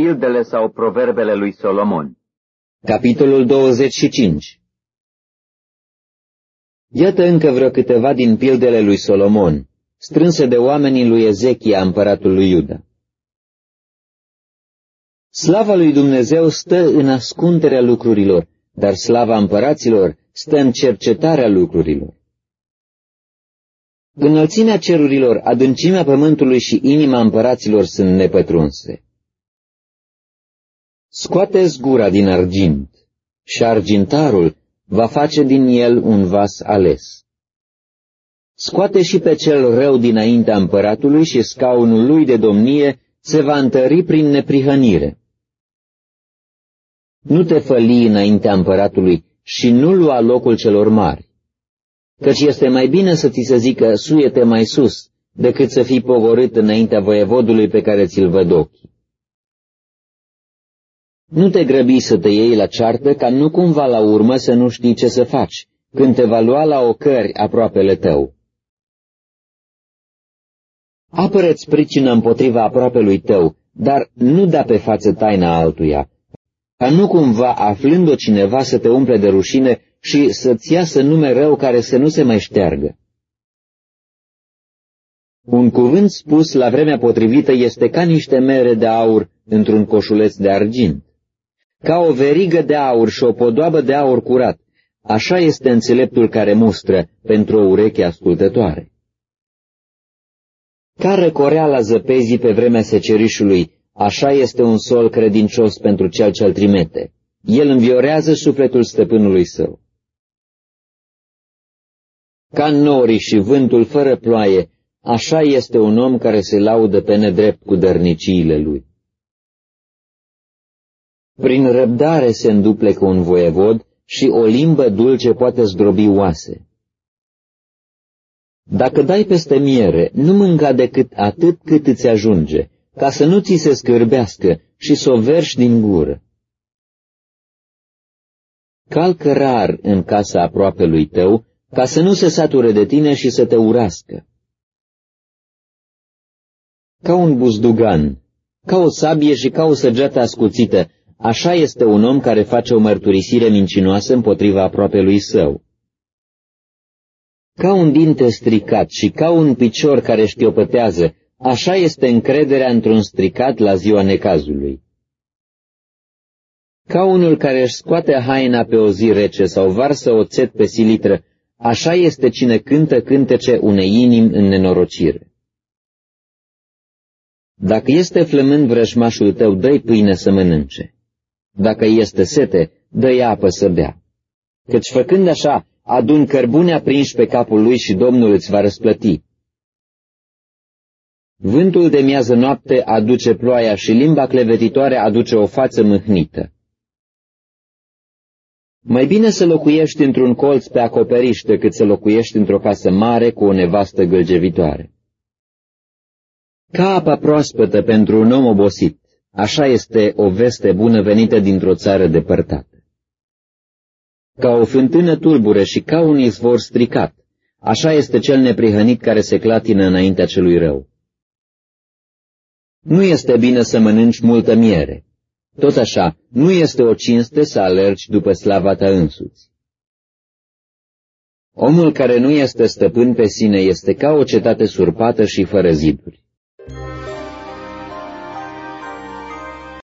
pildele sau proverbele lui Solomon. Capitolul 25 Iată încă vreo câteva din pildele lui Solomon, strânse de oamenii lui Ezechia, împăratul lui Iuda. Slava lui Dumnezeu stă în ascunderea lucrurilor, dar slava împăraților stă în cercetarea lucrurilor. Înălțimea cerurilor, adâncimea pământului și inima împăraților sunt nepătrunse. Scoateți gura din argint și argintarul va face din el un vas ales. Scoate și pe cel rău dinaintea împăratului și scaunul lui de domnie se va întări prin neprihănire. Nu te făli înaintea împăratului și nu lua locul celor mari, căci este mai bine să ți se zică suiete mai sus, decât să fii pogorât înaintea voievodului pe care ți-l văd ochii. Nu te grăbi să te iei la ceartă, ca nu cumva la urmă să nu știi ce să faci, când te va lua la ocări aproapele tău. Apără-ți pricină împotriva aproapelui tău, dar nu da pe față taina altuia, ca nu cumva, aflând-o cineva, să te umple de rușine și să-ți iasă nume rău care să nu se mai șteargă. Un cuvânt spus la vremea potrivită este ca niște mere de aur într-un coșuleț de argint. Ca o verigă de aur și o podoabă de aur curat, așa este înțeleptul care mustră pentru o ureche ascultătoare. Care corea la zăpezii pe vremea secerișului, așa este un sol credincios pentru cel ce-l trimite. El înviorează sufletul stăpânului său. Ca norii și vântul fără ploaie, așa este un om care se laudă pe nedrept cu dărniciile lui. Prin răbdare se înduplecă un voievod și o limbă dulce poate zdrobi oase. Dacă dai peste miere, nu mânca decât atât cât îți ajunge, ca să nu ți se scârbească și să o verși din gură. Calcă rar în casa aproapelui tău, ca să nu se sature de tine și să te urască. Ca un buzdugan, ca o sabie și ca o săgeată ascuțită, așa este un om care face o mărturisire mincinoasă împotriva aproapelui său. Ca un dinte stricat și ca un picior care știopătează, așa este încrederea într-un stricat la ziua necazului. Ca unul care își scoate haina pe o zi rece sau varsă oțet pe silitră, așa este cine cântă cântece unei inimi în nenorocire. Dacă este flămând vrăjmașul tău, dă-i pâine să mănânce. Dacă este sete, dă-i apă să bea. Căci făcând așa, adun cărbune aprinși pe capul lui și Domnul îți va răsplăti. Vântul de miază noapte aduce ploaia și limba clevetitoare aduce o față mâhnită. Mai bine să locuiești într-un colț pe acoperiș decât să locuiești într-o casă mare cu o nevastă gâlgevitoare. Ca apa proaspătă pentru un om obosit, așa este o veste bună venită dintr-o țară depărtată. Ca o fântână tulbure și ca un izvor stricat, așa este cel neprihănit care se clatină înaintea celui rău. Nu este bine să mănânci multă miere. Tot așa, nu este o cinste să alergi după slava ta însuți. Omul care nu este stăpân pe sine este ca o cetate surpată și fără ziduri.